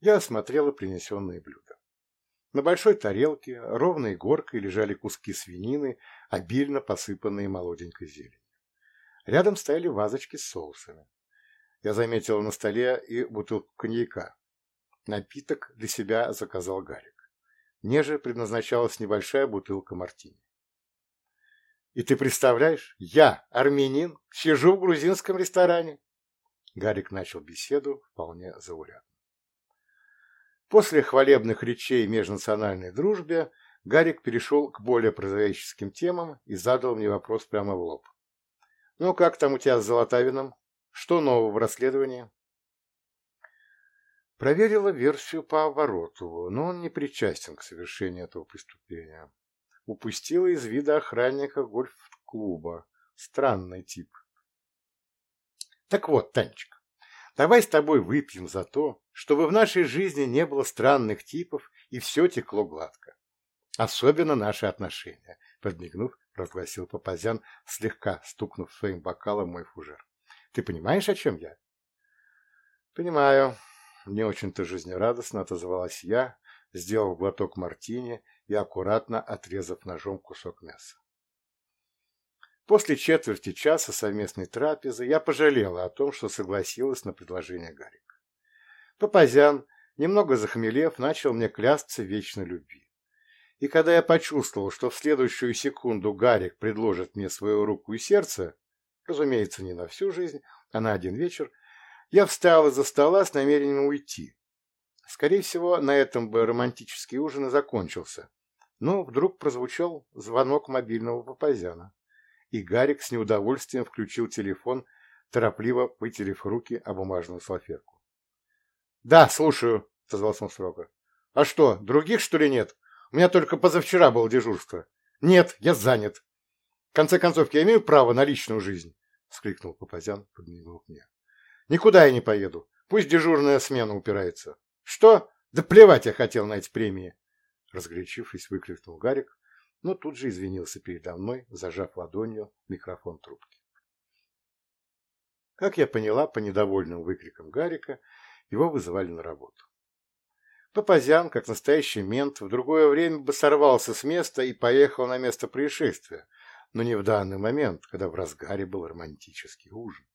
Я осмотрела принесенные блюда. На большой тарелке ровной горкой лежали куски свинины, обильно посыпанные молоденькой зеленью. Рядом стояли вазочки с соусами. Я заметил на столе и бутылку коньяка. Напиток для себя заказал Гарик. Мне же предназначалась небольшая бутылка мартини. И ты представляешь, я, армянин, сижу в грузинском ресторане. Гарик начал беседу вполне заурядно. После хвалебных речей межнациональной дружбе Гарик перешел к более прозаическим темам и задал мне вопрос прямо в лоб. «Ну, как там у тебя с Золотавиным? Что нового в расследовании?» Проверила версию по Оборотову, но он не причастен к совершению этого преступления. Упустила из вида охранника гольф-клуба. Странный тип. Так вот, Танечка, давай с тобой выпьем за то, чтобы в нашей жизни не было странных типов и все текло гладко. Особенно наши отношения, подмигнув, разгласил Папазян, слегка стукнув своим бокалом мой фужер. Ты понимаешь, о чем я? Понимаю. Не очень-то жизнерадостно отозвалась я, сделав глоток мартини и аккуратно отрезав ножом кусок мяса. После четверти часа совместной трапезы я пожалела о том, что согласилась на предложение Гарика. Папазян, немного захмелев, начал мне клясться вечной любви. И когда я почувствовал, что в следующую секунду Гарик предложит мне свою руку и сердце, разумеется, не на всю жизнь, а на один вечер, я встал из-за стола с намерением уйти. Скорее всего, на этом бы романтический ужин и закончился. Но вдруг прозвучал звонок мобильного Папазяна, и Гарик с неудовольствием включил телефон, торопливо вытерев руки о бумажную салфетку. Да, слушаю, отозвался он строго. А что, других, что ли, нет? У меня только позавчера было дежурство. Нет, я занят. В конце концов, я имею право на личную жизнь, вскликнул Папазян, подмигнув мне. Никуда я не поеду. Пусть дежурная смена упирается. Что? Да плевать я хотел на эти премии. Разгорячившись, выкрикнул Гарик, но тут же извинился передо мной, зажав ладонью микрофон трубки. Как я поняла по недовольным выкрикам Гарика, его вызывали на работу. Папазян, как настоящий мент, в другое время бы сорвался с места и поехал на место происшествия, но не в данный момент, когда в разгаре был романтический ужин.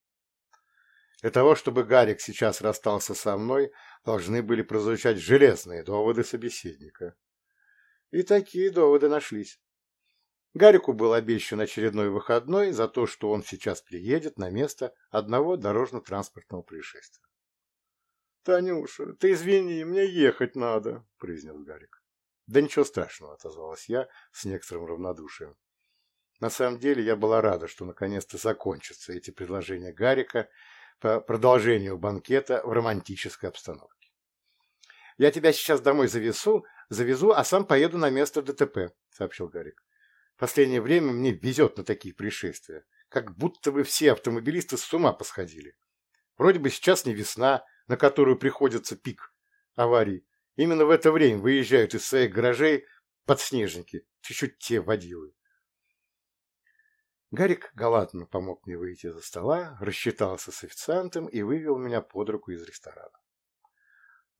Для того, чтобы Гарик сейчас расстался со мной, должны были прозвучать железные доводы собеседника. И такие доводы нашлись. Гарику был обещан очередной выходной за то, что он сейчас приедет на место одного дорожно-транспортного происшествия. — Танюша, ты извини, мне ехать надо, — произнес Гарик. — Да ничего страшного, — отозвалась я с некоторым равнодушием. На самом деле я была рада, что наконец-то закончатся эти предложения Гарика по продолжению банкета в романтической обстановке. «Я тебя сейчас домой завезу, завезу, а сам поеду на место ДТП», — сообщил Гарик. «В последнее время мне везет на такие происшествия, как будто бы все автомобилисты с ума посходили. Вроде бы сейчас не весна, на которую приходится пик аварий. Именно в это время выезжают из своих гаражей подснежники, чуть-чуть те водилы. Гарик галантно помог мне выйти за стола, рассчитался с официантом и вывел меня под руку из ресторана.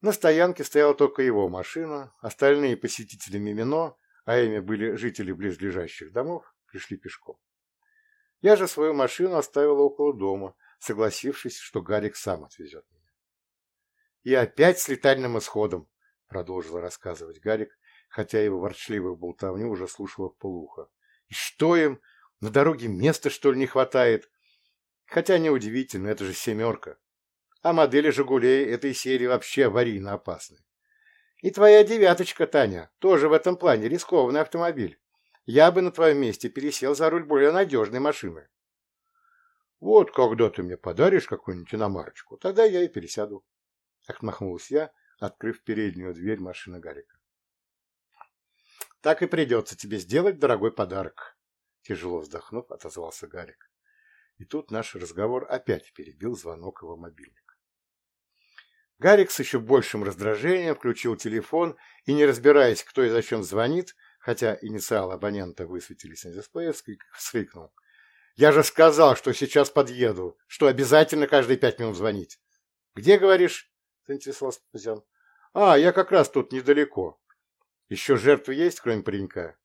На стоянке стояла только его машина, остальные посетители Мимино, а ими были жители близлежащих домов, пришли пешком. Я же свою машину оставила около дома, согласившись, что Гарик сам отвезет. И опять с летальным исходом, продолжил рассказывать Гарик, хотя его ворчливую болтовню уже слушала в полухо. И что им? На дороге места, что ли, не хватает? Хотя неудивительно, это же семерка. А модели «Жигулей» этой серии вообще аварийно опасны. И твоя девяточка, Таня, тоже в этом плане рискованный автомобиль. Я бы на твоем месте пересел за руль более надежной машины. Вот когда ты мне подаришь какую-нибудь иномарочку, тогда я и пересяду. Отмахнулась я, открыв переднюю дверь машины Гарика. «Так и придется тебе сделать дорогой подарок», — тяжело вздохнув, отозвался Гарик. И тут наш разговор опять перебил звонок его мобильника. Гарик с еще большим раздражением включил телефон и, не разбираясь, кто и зачем звонит, хотя инициалы абонента высветились на дисплее, вскрикнул. «Я же сказал, что сейчас подъеду, что обязательно каждые пять минут звонить. Где, говоришь?» — заинтересовался Папазян. А, я как раз тут недалеко. Еще жертвы есть, кроме паренька?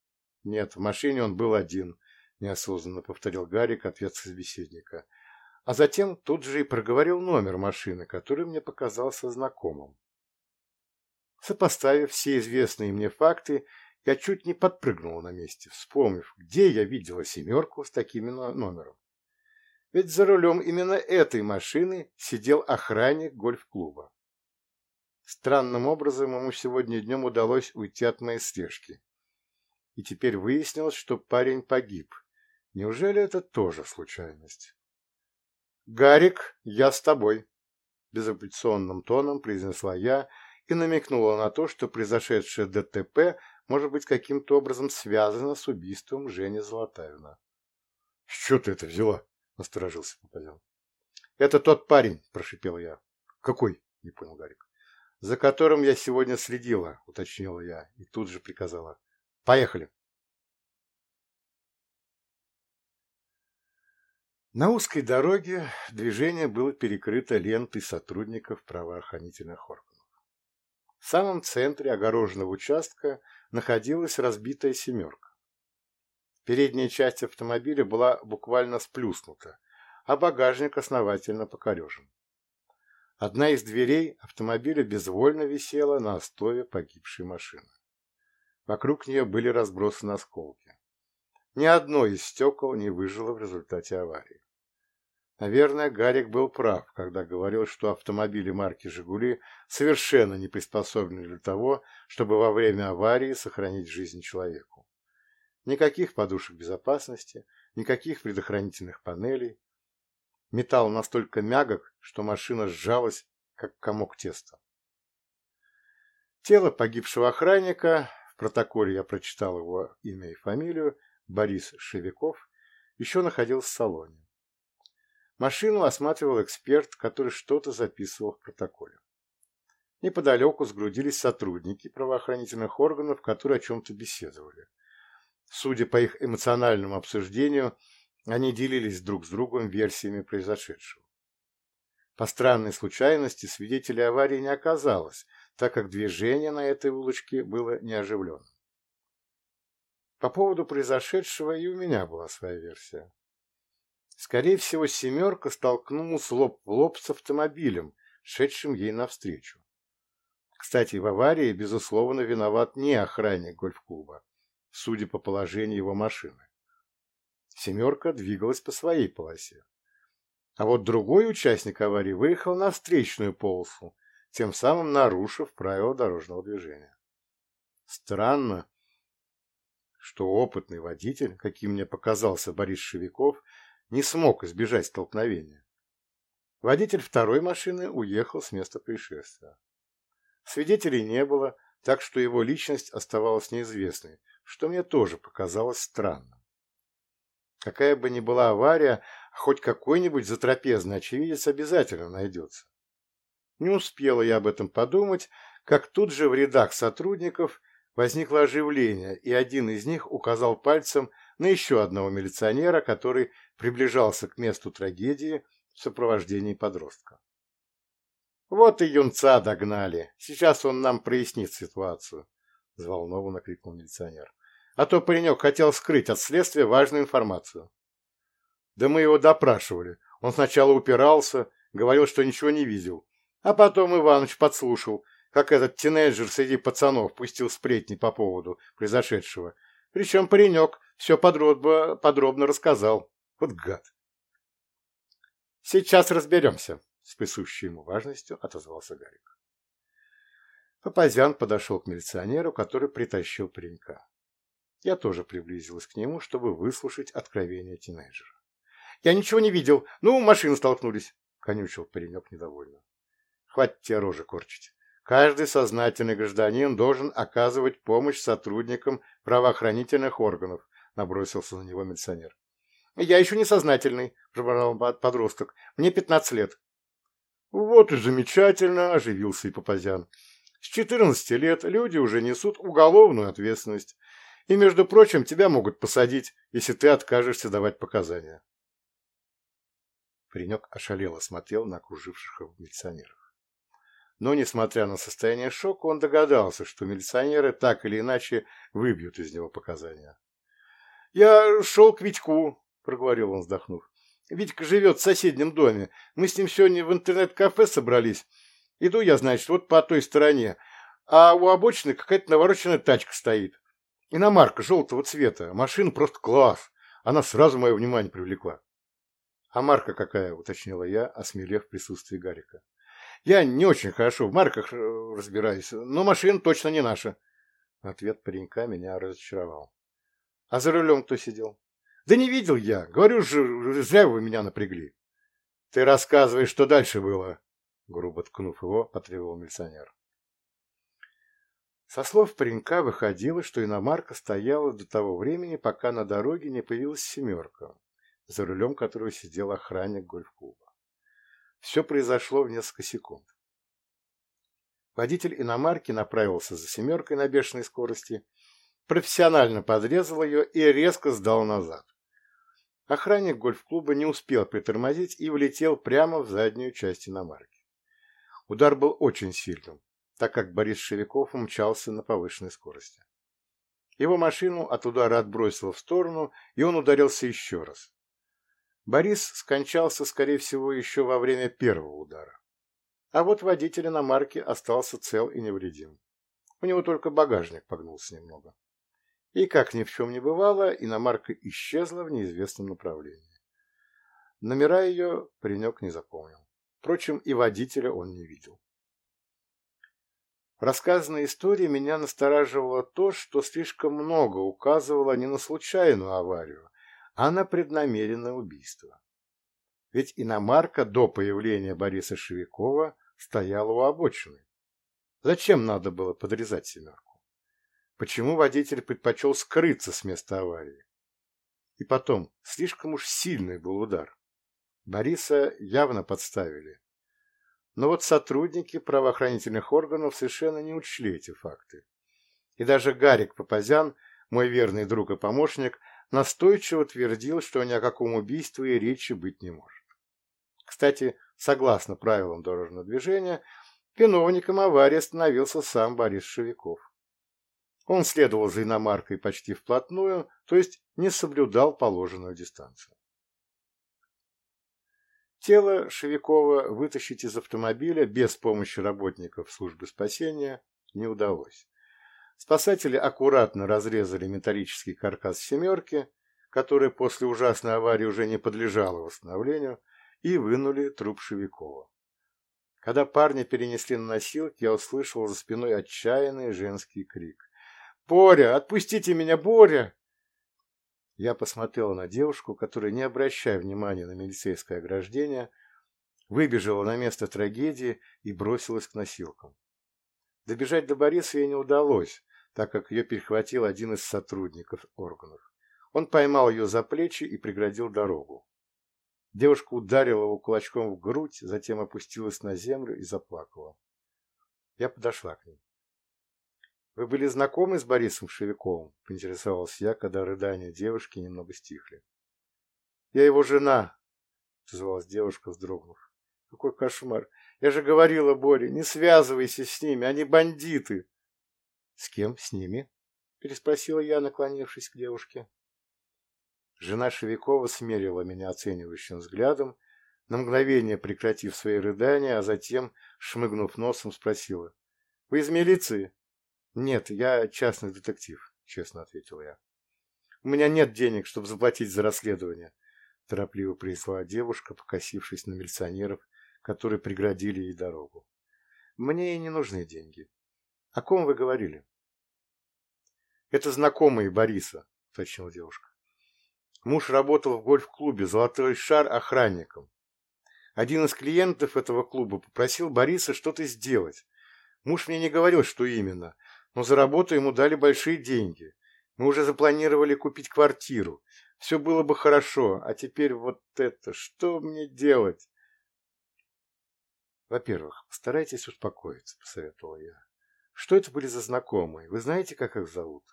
Нет, в машине он был один, неосознанно повторил Гарик ответ собеседника. А затем тут же и проговорил номер машины, который мне показался знакомым. Сопоставив все известные мне факты, я чуть не подпрыгнул на месте, вспомнив, где я видела «семерку» с таким номером. Ведь за рулем именно этой машины сидел охранник гольф-клуба. Странным образом ему сегодня днем удалось уйти от моей слежки. И теперь выяснилось, что парень погиб. Неужели это тоже случайность? «Гарик, я с тобой», — безапелляционным тоном произнесла я и намекнула на то, что произошедшее ДТП может быть каким-то образом связано с убийством Жени Золотавина. — С чего ты это взяла? — насторожился Папазян. — Это тот парень, — прошипел я. — Какой? — не понял Гарик. — За которым я сегодня следила, — уточнила я и тут же приказала. — Поехали. На узкой дороге движение было перекрыто лентой сотрудников правоохранительных органов. В самом центре огороженного участка находилась разбитая «семерка». Передняя часть автомобиля была буквально сплюснута, а багажник основательно покорежен. Одна из дверей автомобиля безвольно висела на остове погибшей машины. Вокруг нее были разбросаны осколки. Ни одно из стекол не выжило в результате аварии. Наверное, Гарик был прав, когда говорил, что автомобили марки «Жигули» совершенно не приспособлены для того, чтобы во время аварии сохранить жизнь человеку. Никаких подушек безопасности, никаких предохранительных панелей. Металл настолько мягок, что машина сжалась, как комок теста. Тело погибшего охранника, в протоколе я прочитал его имя и фамилию, Борис Шевиков, еще находился в салоне. Машину осматривал эксперт, который что-то записывал в протоколе. Неподалеку сгрудились сотрудники правоохранительных органов, которые о чем-то беседовали. Судя по их эмоциональному обсуждению, они делились друг с другом версиями произошедшего. По странной случайности свидетелей аварии не оказалось, так как движение на этой улочке было неоживленным. По поводу произошедшего и у меня была своя версия. Скорее всего, «семерка» столкнулась лоб в лоб с автомобилем, шедшим ей навстречу. Кстати, в аварии, безусловно, виноват не охранник гольф-клуба, судя по положению его машины. «Семерка» двигалась по своей полосе. А вот другой участник аварии выехал на встречную полосу, тем самым нарушив правила дорожного движения. Странно, что опытный водитель, каким мне показался Борис Шевиков, не смог избежать столкновения. Водитель второй машины уехал с места происшествия. Свидетелей не было, так что его личность оставалась неизвестной, что мне тоже показалось странным. Какая бы ни была авария, хоть какой-нибудь затрапезный очевидец обязательно найдется. Не успела я об этом подумать, как тут же в рядах сотрудников возникло оживление, и один из них указал пальцем на еще одного милиционера, который приближался к месту трагедии в сопровождении подростка. «Вот и юнца догнали. Сейчас он нам прояснит ситуацию», — взволнованно крикнул милиционер. «А то паренек хотел скрыть от следствия важную информацию». «Да мы его допрашивали. Он сначала упирался, говорил, что ничего не видел. А потом Иваныч подслушал, как этот тинейджер среди пацанов пустил сплетни по поводу произошедшего. Причем паренек все подробно, подробно рассказал. Вот гад. Сейчас разберемся, с присущей ему важностью отозвался Гарик. Папазян подошел к милиционеру, который притащил паренька. Я тоже приблизилась к нему, чтобы выслушать откровение тинейджера. «Я ничего не видел. Ну, машины столкнулись», — конючил паренек недовольно. «Хватит тебе рожи корчить. Каждый сознательный гражданин должен оказывать помощь сотрудникам правоохранительных органов, набросился на него милиционер. «Я еще не сознательный», – пробормотал подросток. «Мне пятнадцать лет». «Вот и замечательно», – оживился и Папазян. «С четырнадцати лет люди уже несут уголовную ответственность. И, между прочим, тебя могут посадить, если ты откажешься давать показания». Паренек ошалело смотрел на окруживших его милиционеров. но, несмотря на состояние шока, он догадался, что милиционеры так или иначе выбьют из него показания. «Я шел к Витьку», — проговорил он, вздохнув. «Витька живет в соседнем доме. Мы с ним сегодня в интернет-кафе собрались. Иду я, значит, вот по той стороне, а у обочины какая-то навороченная тачка стоит. Иномарка желтого цвета. Машина просто класс. Она сразу мое внимание привлекла. «А марка какая?» — уточнила я, осмелев в присутствии Гарика. «Я не очень хорошо в марках э, разбираюсь, но машина точно не наша». Ответ паренька меня разочаровал. «А за рулем кто сидел?» «Да не видел я. Говорю же, зря вы меня напрягли». «Ты рассказывай, что дальше было», — грубо ткнув его, потребовал милиционер. Со слов паренька выходило, что иномарка стояла до того времени, пока на дороге не появилась «семерка», за рулем которого сидел охранник гольф-клуба. Все произошло в несколько секунд. Водитель иномарки направился за «семеркой» на бешеной скорости, профессионально подрезал ее и резко сдал назад. Охранник гольф-клуба не успел притормозить и влетел прямо в заднюю часть иномарки. Удар был очень сильным так как Борис Шевиков умчался на повышенной скорости. Его машину от удара отбросило в сторону, и он ударился еще раз. Борис скончался, скорее всего, еще во время первого удара. А вот водитель иномарки остался цел и невредим. У него только багажник погнулся немного. И, как ни в чем не бывало, иномарка исчезла в неизвестном направлении. Номера ее паренек не запомнил. Впрочем, и водителя он не видел. В рассказанной истории меня настораживало то, что слишком много указывало не на случайную аварию, а на преднамеренное убийство. Ведь иномарка до появления Бориса Шевикова стояла у обочины. Зачем надо было подрезать семерку? Почему водитель предпочел скрыться с места аварии? И потом, слишком уж сильный был удар. Бориса явно подставили. Но вот сотрудники правоохранительных органов совершенно не учли эти факты. И даже Гарик Папазян, мой верный друг и помощник, настойчиво твердил, что ни о каком убийстве и речи быть не может. Кстати, согласно правилам дорожного движения, виновником аварии становился сам Борис Шевиков. Он следовал за иномаркой почти вплотную, то есть не соблюдал положенную дистанцию. Тело Шевикова вытащить из автомобиля без помощи работников службы спасения не удалось. Спасатели аккуратно разрезали металлический каркас «семерки», который после ужасной аварии уже не подлежало восстановлению, и вынули труп Шевикова. Когда парня перенесли на носилки, я услышал за спиной отчаянный женский крик. «Боря! Отпустите меня, Боря!» Я посмотрела на девушку, которая, не обращая внимания на милицейское ограждение, выбежала на место трагедии и бросилась к носилкам. Добежать до Бориса ей не удалось, так как ее перехватил один из сотрудников органов. Он поймал ее за плечи и преградил дорогу. Девушка ударила его кулачком в грудь, затем опустилась на землю и заплакала. Я подошла к ней. «Вы были знакомы с Борисом Шевиковым?» – поинтересовался я, когда рыдания девушки немного стихли. «Я его жена», – отозвалась девушка, вздрогнув. «Какой кошмар! Я же говорила Боре, не связывайся с ними, они бандиты!» «С кем? С ними?» – переспросила я, наклонившись к девушке. Жена Шевикова смерила меня оценивающим взглядом, на мгновение прекратив свои рыдания, а затем, шмыгнув носом, спросила. «Вы из милиции?» «Нет, я частный детектив», — честно ответил я. «У меня нет денег, чтобы заплатить за расследование», — торопливо произнесла девушка, покосившись на милиционеров, которые преградили ей дорогу. «Мне и не нужны деньги. О ком вы говорили?» «Это знакомые Бориса», — уточнила девушка. Муж работал в гольф-клубе «Золотой шар» охранником. Один из клиентов этого клуба попросил Бориса что-то сделать. Муж мне не говорил, что именно, но за работу ему дали большие деньги. Мы уже запланировали купить квартиру. Все было бы хорошо, а теперь вот это, что мне делать? Во-первых, постарайтесь успокоиться, посоветовал я. Что это были за знакомые? Вы знаете, как их зовут?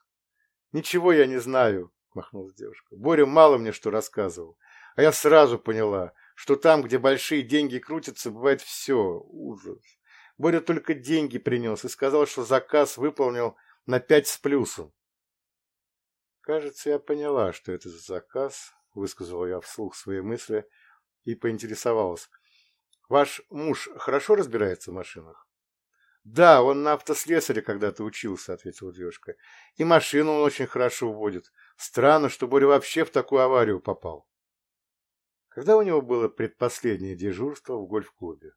Ничего я не знаю, махнула девушка. Боря мало мне что рассказывал. А я сразу поняла, что там, где большие деньги крутятся, бывает все. Ужас. Боря только деньги принес и сказал, что заказ выполнил на пять с плюсом. Кажется, я поняла, что это за заказ, высказала я вслух свои мысли и поинтересовалась. Ваш муж хорошо разбирается в машинах? Да, он на автослесаре когда-то учился, ответила девушка. И машину он очень хорошо водит. Странно, что Боря вообще в такую аварию попал. Когда у него было предпоследнее дежурство в гольф-клубе?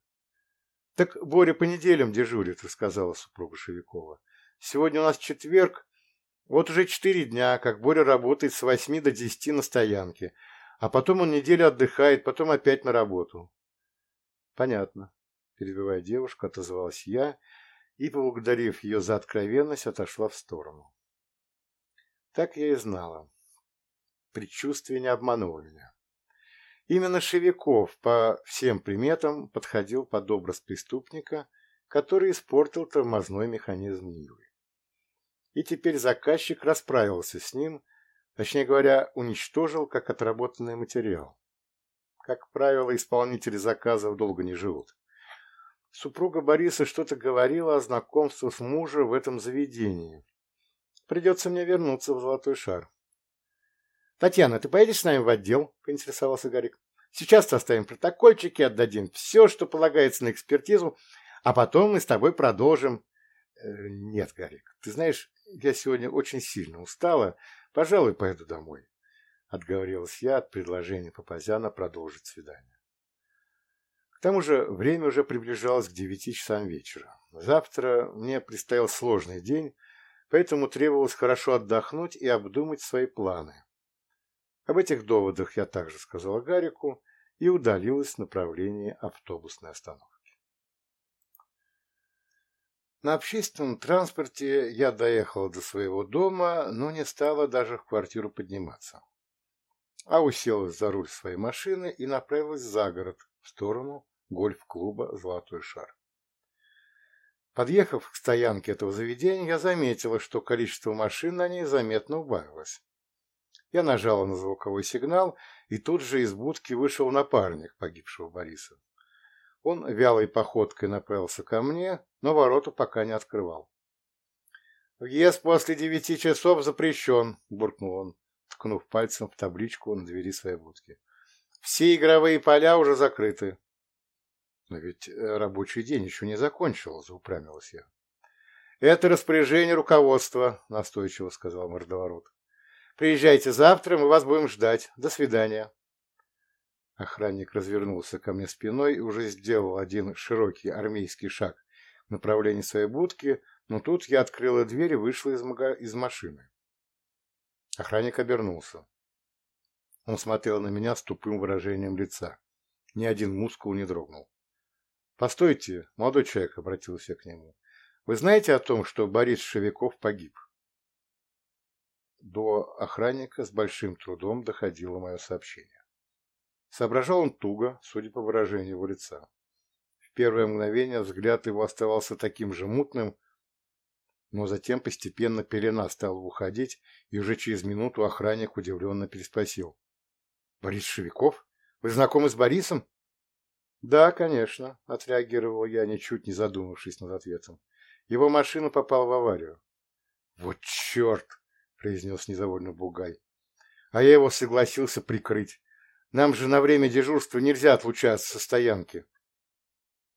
Так Боря по неделям дежурит, рассказала супруга Шевикова. Сегодня у нас четверг, вот уже четыре дня, как Боря работает с восьми до десяти на стоянке, а потом он неделю отдыхает, потом опять на работу. Понятно. Перебивая девушку, отозвалась я и, поблагодарив ее за откровенность, отошла в сторону. Так я и знала. Предчувствие не обмануло меня. Именно Шевиков по всем приметам подходил под образ преступника, который испортил тормозной механизм Нивы. И теперь заказчик расправился с ним, точнее говоря, уничтожил как отработанный материал. Как правило, исполнители заказов долго не живут. Супруга Бориса что-то говорила о знакомстве с мужем в этом заведении. Придется мне вернуться в Золотой Шар. «Татьяна, ты поедешь с нами в отдел?» – поинтересовался Гарик. «Сейчас составим протокольчики, отдадим все, что полагается на экспертизу, а потом мы с тобой продолжим». Э, «Нет, Гарик, ты знаешь, я сегодня очень сильно устала. Пожалуй, поеду домой», – отговорилась я от предложения Папазяна продолжить свидание. К тому же время уже приближалось к девяти часам вечера. Завтра мне предстоял сложный день, поэтому требовалось хорошо отдохнуть и обдумать свои планы. Об этих доводах я также сказала Гарику и удалилась в направлении автобусной остановки. На общественном транспорте я доехала до своего дома, но не стала даже в квартиру подниматься, а уселась за руль своей машины и направилась за город, в сторону гольф-клуба «Золотой шар». Подъехав к стоянке этого заведения, я заметила, что количество машин на ней заметно убавилось. Я нажала на звуковой сигнал, и тут же из будки вышел напарник погибшего Бориса. Он вялой походкой направился ко мне, но ворота пока не открывал. «Въезд после девяти часов запрещен», — буркнул он, ткнув пальцем в табличку на двери своей будки. «Все игровые поля уже закрыты». «Но ведь э, рабочий день еще не закончил», — заупрямилась я. «Это распоряжение руководства», — настойчиво сказал мордоворот. Приезжайте завтра, мы вас будем ждать. До свидания. Охранник развернулся ко мне спиной и уже сделал один широкий армейский шаг в направлении своей будки, но тут я открыла дверь и вышла из, мага... из машины. Охранник обернулся. Он смотрел на меня с тупым выражением лица. Ни один мускул не дрогнул. «Постойте, молодой человек», — обратился к нему. «Вы знаете о том, что Борис Шевиков погиб?» До охранника с большим трудом доходило мое сообщение. Соображал он туго, судя по выражению его лица. В первое мгновение взгляд его оставался таким же мутным, но затем постепенно пелена стала уходить, и уже через минуту охранник удивленно переспросил. — Борис Шевиков? Вы знакомы с Борисом? — Да, конечно, — отреагировал я, ничуть не задумавшись над ответом. Его машина попала в аварию. — Вот черт! Произнес недовольно Бугай. А я его согласился прикрыть. Нам же на время дежурства нельзя отлучаться со стоянки.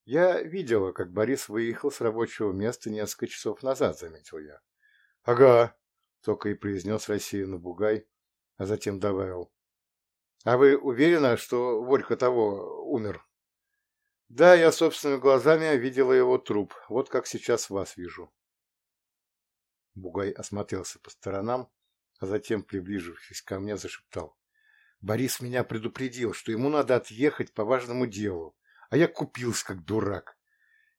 Я видела, как Борис выехал с рабочего места несколько часов назад, заметил я. — Ага, — только и произнес рассеянно Бугай, а затем добавил. — А вы уверены, что Вольха того умер? — Да, я собственными глазами видела его труп, вот как сейчас вас вижу. Бугай осмотрелся по сторонам, а затем, приближившись ко мне, зашептал. Борис меня предупредил, что ему надо отъехать по важному делу, а я купился как дурак.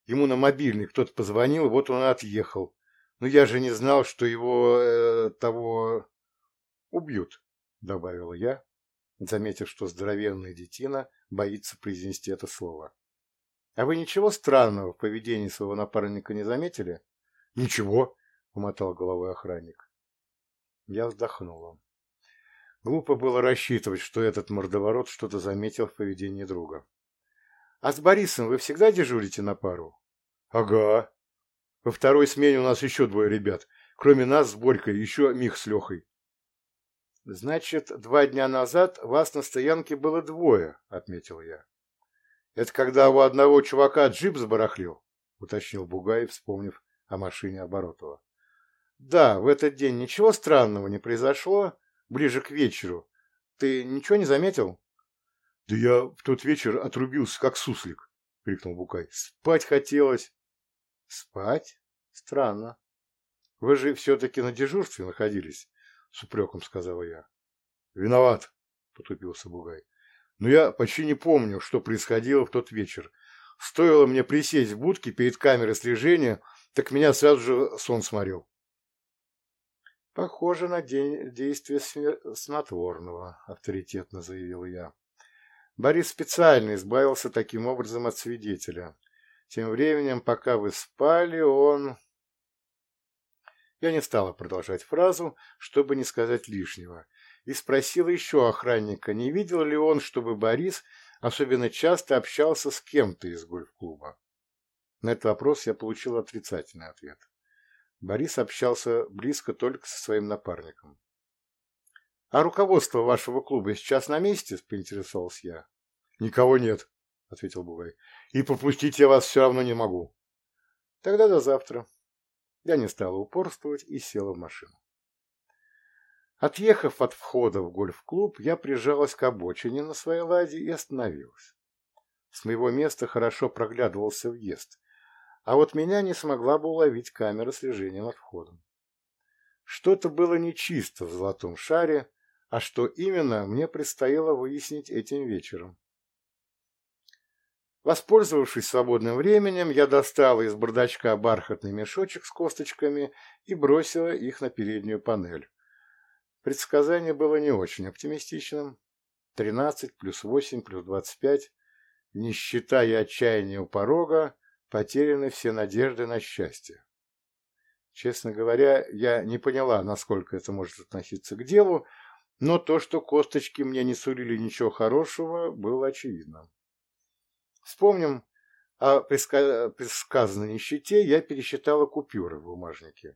Ему на мобильный кто-то позвонил, вот он отъехал. Но я же не знал, что его э, того убьют, добавил я, заметив, что здоровенная детина боится произнести это слово. А вы ничего странного в поведении своего напарника не заметили? Ничего, — умотал головой охранник. Я вздохнула. Глупо было рассчитывать, что этот мордоворот что-то заметил в поведении друга. — А с Борисом вы всегда дежурите на пару? Ага. Во второй смене у нас еще двое ребят. Кроме нас с Борькой, еще Мих с Лехой. Значит, два дня назад вас на стоянке было двое, отметил я. Это когда у одного чувака джип забарахлил, уточнил Бугай, вспомнив о машине Оборотова. Да, в этот день ничего странного не произошло, ближе к вечеру. Ты ничего не заметил? Да я в тот вечер отрубился, как суслик, крикнул Букай. Спать хотелось. Спать? Странно. Вы же все-таки на дежурстве находились, с упреком сказала я. Виноват, потупился Бугай. Но я почти не помню, что происходило в тот вечер. Стоило мне присесть в будке перед камерой слежения, так меня сразу же сон сморил. Похоже на день действия снотворного, авторитетно заявил я. Борис специально избавился таким образом от свидетеля. Тем временем, пока вы спали, он... Я не стала продолжать фразу, чтобы не сказать лишнего, и спросила еще охранника, не видел ли он, чтобы Борис особенно часто общался с кем-то из гольф-клуба. На этот вопрос я получил отрицательный ответ. Борис общался близко только со своим напарником. — А руководство вашего клуба сейчас на месте? — поинтересовался я. — Никого нет, — ответил Бугай. — И пропустить я вас все равно не могу. — Тогда до завтра. Я не стала упорствовать и села в машину. Отъехав от входа в гольф-клуб, я прижалась к обочине на своей ладе и остановилась. С моего места хорошо проглядывался въезд, а вот меня не смогла бы уловить камера слежения над входом. Что-то было нечисто в золотом шаре, а что именно, мне предстояло выяснить этим вечером. Воспользовавшись свободным временем, я достала из бардачка бархатный мешочек с косточками и бросила их на переднюю панель. Предсказание было не очень оптимистичным. 13 плюс 8 плюс 25, нищета и отчаяние у порога, потеряны все надежды на счастье. Честно говоря, я не поняла, насколько это может относиться к делу, но то, что косточки мне не сулили ничего хорошего, было очевидно. Вспомним о предсказанной нищете, я пересчитала купюры в бумажнике.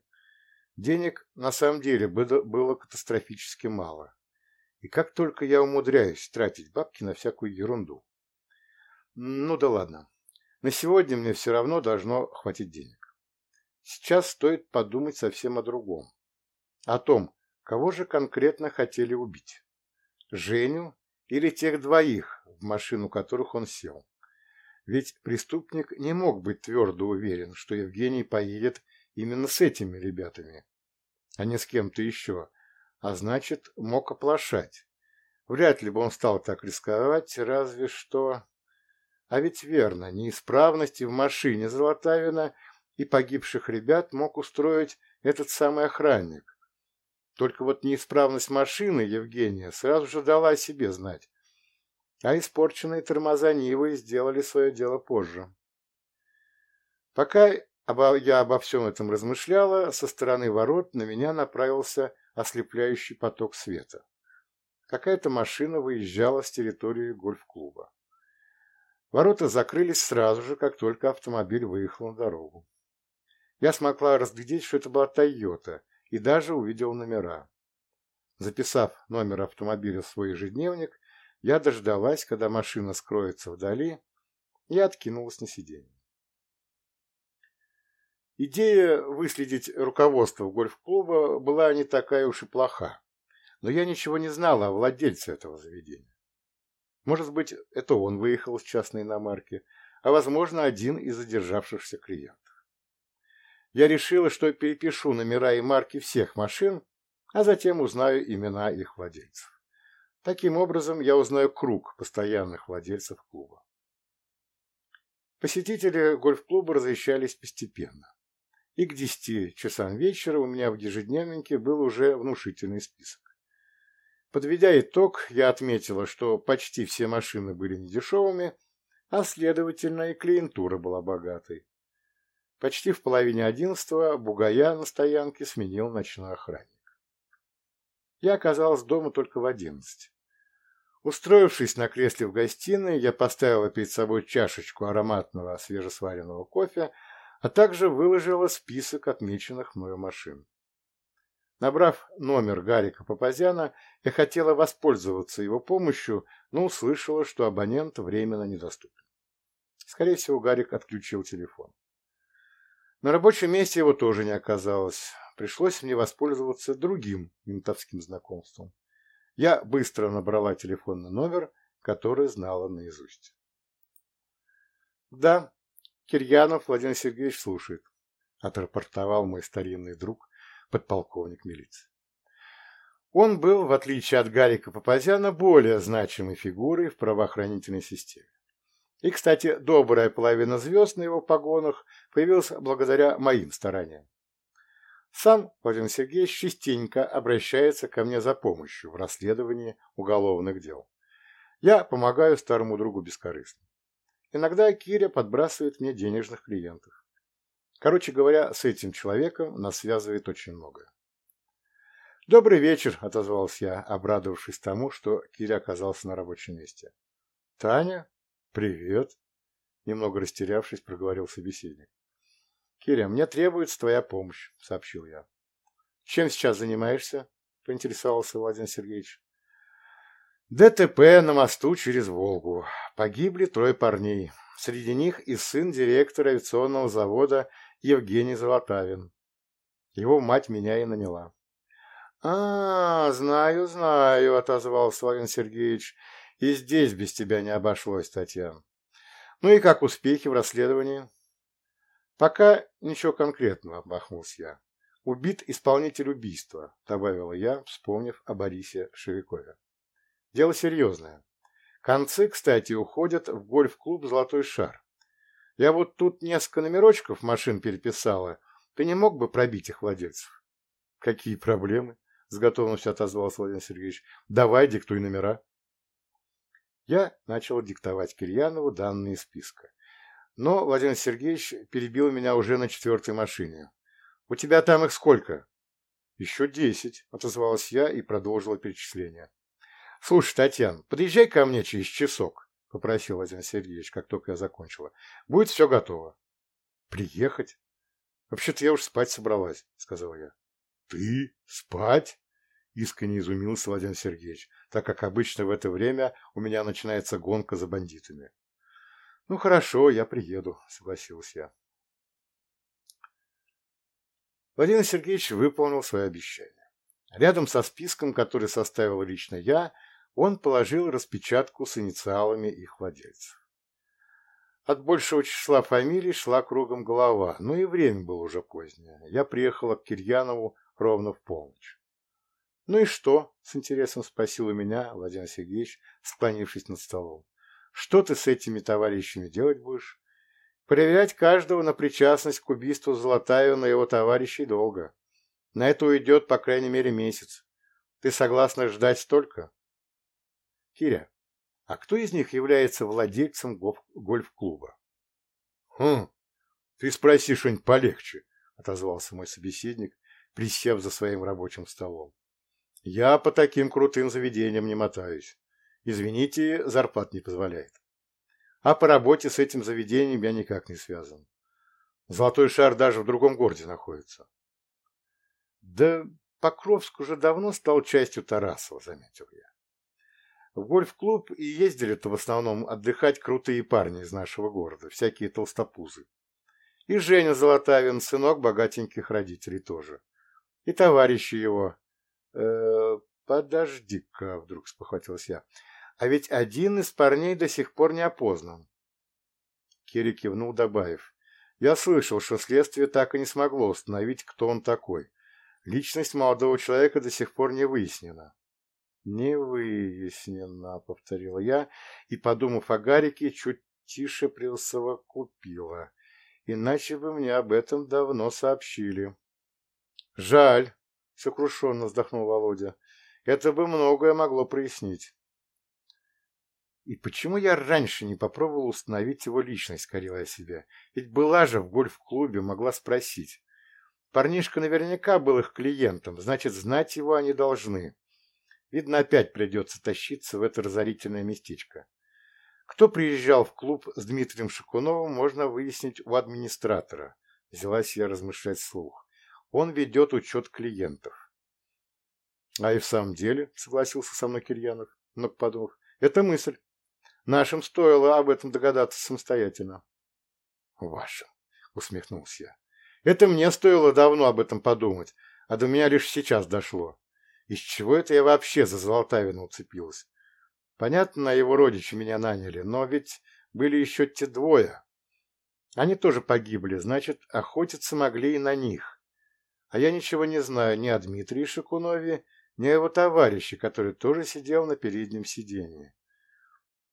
Денег на самом деле было катастрофически мало. И как только я умудряюсь тратить бабки на всякую ерунду. Ну да ладно. На сегодня мне все равно должно хватить денег. Сейчас стоит подумать совсем о другом. О том, кого же конкретно хотели убить. Женю или тех двоих, в машину которых он сел. Ведь преступник не мог быть твердо уверен, что Евгений поедет именно с этими ребятами, а не с кем-то еще, а значит, мог оплошать. Вряд ли бы он стал так рисковать, разве что... А ведь верно, неисправности в машине Золотавина и погибших ребят мог устроить этот самый охранник. Только вот неисправность машины Евгения сразу же дала о себе знать, а испорченные тормоза Нивы сделали свое дело позже. Пока я обо всем этом размышляла, со стороны ворот на меня направился ослепляющий поток света. Какая-то машина выезжала с территории гольф-клуба. Ворота закрылись сразу же, как только автомобиль выехал на дорогу. Я смогла разглядеть, что это была «Тойота», и даже увидел номера. Записав номер автомобиля в свой ежедневник, я дождалась, когда машина скроется вдали, и откинулась на сиденье. Идея выследить руководство гольф-клуба была не такая уж и плоха, но я ничего не знала о владельце этого заведения. Может быть, это он выехал с частной иномарки, а, возможно, один из задержавшихся клиентов. Я решила, что перепишу номера и марки всех машин, а затем узнаю имена их владельцев. Таким образом, я узнаю круг постоянных владельцев клуба. Посетители гольф-клуба размещались постепенно. И к десяти часам вечера у меня в ежедневнике был уже внушительный список. Подведя итог, я отметила, что почти все машины были недешевыми, а, следовательно, и клиентура была богатой. Почти в половине одиннадцатого Бугая на стоянке сменил ночной охранник. Я оказалась дома только в одиннадцать. Устроившись на кресле в гостиной, я поставила перед собой чашечку ароматного свежесваренного кофе, а также выложила список отмеченных мною машин. Набрав номер Гарика Папазяна, я хотела воспользоваться его помощью, но услышала, что абонент временно недоступен. Скорее всего, Гарик отключил телефон. На рабочем месте его тоже не оказалось. Пришлось мне воспользоваться другим ментовским знакомством. Я быстро набрала телефонный номер, который знала наизусть. «Да, Кирьянов Владимир Сергеевич слушает», — отрапортовал мой старинный друг, подполковник милиции. Он был, в отличие от Гарика Папазяна, более значимой фигурой в правоохранительной системе. И, кстати, добрая половина звезд на его погонах появилась благодаря моим стараниям. Сам Владимир Сергеевич частенько обращается ко мне за помощью в расследовании уголовных дел. Я помогаю старому другу бескорыстно. Иногда Киря подбрасывает мне денежных клиентов. Короче говоря, с этим человеком нас связывает очень многое. «Добрый вечер», — отозвался я, обрадовавшись тому, что Киря оказался на рабочем месте. «Таня? Привет!» Немного растерявшись, проговорил собеседник. «Киря, мне требуется твоя помощь», — сообщил я. «Чем сейчас занимаешься?» — поинтересовался Владимир Сергеевич. ДТП на мосту через Волгу. Погибли трое парней. Среди них и сын директора авиационного завода Евгений Золотавин. Его мать меня и наняла. — А, знаю, знаю, — отозвался Владимир Сергеевич. — И здесь без тебя не обошлось, Татьяна. Ну и как успехи в расследовании? — Пока ничего конкретного, — обмахнулся я. — Убит исполнитель убийства, — добавила я, вспомнив о Борисе Шевикове. Дело серьезное. Концы, кстати, уходят в гольф-клуб «Золотой шар». Я вот тут несколько номерочков машин переписала. Ты не мог бы пробить их владельцев? Какие проблемы? С готовностью отозвался Владимир Сергеевич. Давай, диктуй номера. Я начал диктовать Кирьянову данные списка. Но Владимир Сергеевич перебил меня уже на четвертой машине. «У тебя там их сколько?» «Еще десять», — отозвалась я и продолжила перечисление. «Слушай, Татьяна, подъезжай ко мне через часок», — попросил Владимир Сергеевич, как только я закончила. «Будет все готово». «Приехать?» «Вообще-то я уж спать собралась», — сказал я. «Ты? Спать?» — искренне изумился Владимир Сергеевич, так как обычно в это время у меня начинается гонка за бандитами. «Ну хорошо, я приеду», — согласился я. Владимир Сергеевич выполнил свое обещание. Рядом со списком, который составил лично я, он положил распечатку с инициалами их владельцев. От большего числа фамилий шла кругом голова, но и время было уже позднее. Я приехала к Кирьянову ровно в полночь. «Ну и что?» — с интересом спросил у меня Владимир Сергеевич, склонившись над столом. «Что ты с этими товарищами делать будешь? Проверять каждого на причастность к убийству Золотаева и его товарищей долго. На это уйдет по крайней мере месяц. Ты согласна ждать столько?» Киря, а кто из них является владельцем гольф-клуба? Хм, ты спроси что-нибудь полегче, отозвался мой собеседник, присев за своим рабочим столом. Я по таким крутым заведениям не мотаюсь. Извините, зарплат не позволяет. А по работе с этим заведением я никак не связан. Золотой шар даже в другом городе находится. Да Покровск уже давно стал частью Тарасова, заметил я. В гольф-клуб и ездили-то в основном отдыхать крутые парни из нашего города, всякие толстопузы. И Женя Золотавин, сынок богатеньких родителей тоже. И товарищи его. Э, Подожди-ка, вдруг спохватилась я. А ведь один из парней до сих пор не опознан. Кири кивнул, добавив. Я слышал, что следствие так и не смогло установить, кто он такой. Личность молодого человека до сих пор не выяснена. «Не выяснено», — повторила я, и, подумав о Гарике, чуть тише присовокупила. «Иначе бы мне об этом давно сообщили». «Жаль», — сокрушенно вздохнул Володя. «Это бы многое могло прояснить». «И почему я раньше не попробовал установить его личность?» — корила я себя. «Ведь была же в гольф-клубе, могла спросить. Парнишка наверняка был их клиентом, значит, знать его они должны». Видно, опять придется тащиться в это разорительное местечко. Кто приезжал в клуб с Дмитрием Шакуновым, можно выяснить у администратора. Взялась я размышлять вслух. Он ведет учет клиентов. А и в самом деле, согласился со мной Кирьянов, но подумав, это мысль. Нашим стоило об этом догадаться самостоятельно. Вашим, усмехнулся я. Это мне стоило давно об этом подумать, а до меня лишь сейчас дошло. Из чего это я вообще за Золотавина уцепилась? Понятно, его родичи меня наняли, но ведь были еще те двое. Они тоже погибли, значит, охотиться могли и на них. А я ничего не знаю ни о Дмитрии Шакунове, ни о его товарище, который тоже сидел на переднем сиденье.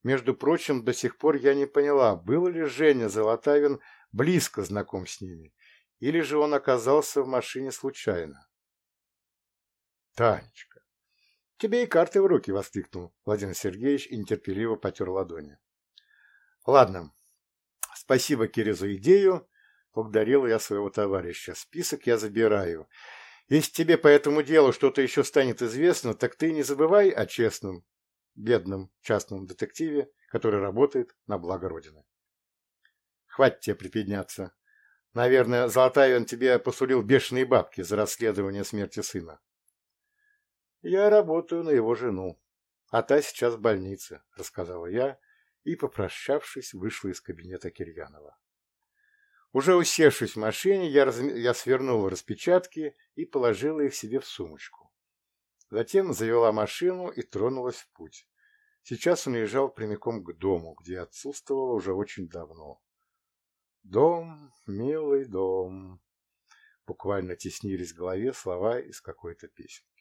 Между прочим, до сих пор я не поняла, был ли Женя Золотавин близко знаком с ними, или же он оказался в машине случайно. Танечка, тебе и карты в руки, воскликнул Владимир Сергеевич и нетерпеливо потер ладони. Ладно, спасибо Кире за идею, благодарил я своего товарища. Список я забираю. Если тебе по этому делу что-то еще станет известно, так ты не забывай о честном, бедном частном детективе, который работает на благо Родины. Хватит тебе припедняться. Наверное, Золотавин тебе посулил бешеные бабки за расследование смерти сына. Я работаю на его жену, а та сейчас в больнице, рассказала я и, попрощавшись, вышла из кабинета Кирьянова. Уже усевшись в машине, я, раз... я свернула распечатки и положила их себе в сумочку. Затем завела машину и тронулась в путь. Сейчас он езжал прямиком к дому, где отсутствовал уже очень давно. «Дом, милый дом», буквально теснились в голове слова из какой-то песни.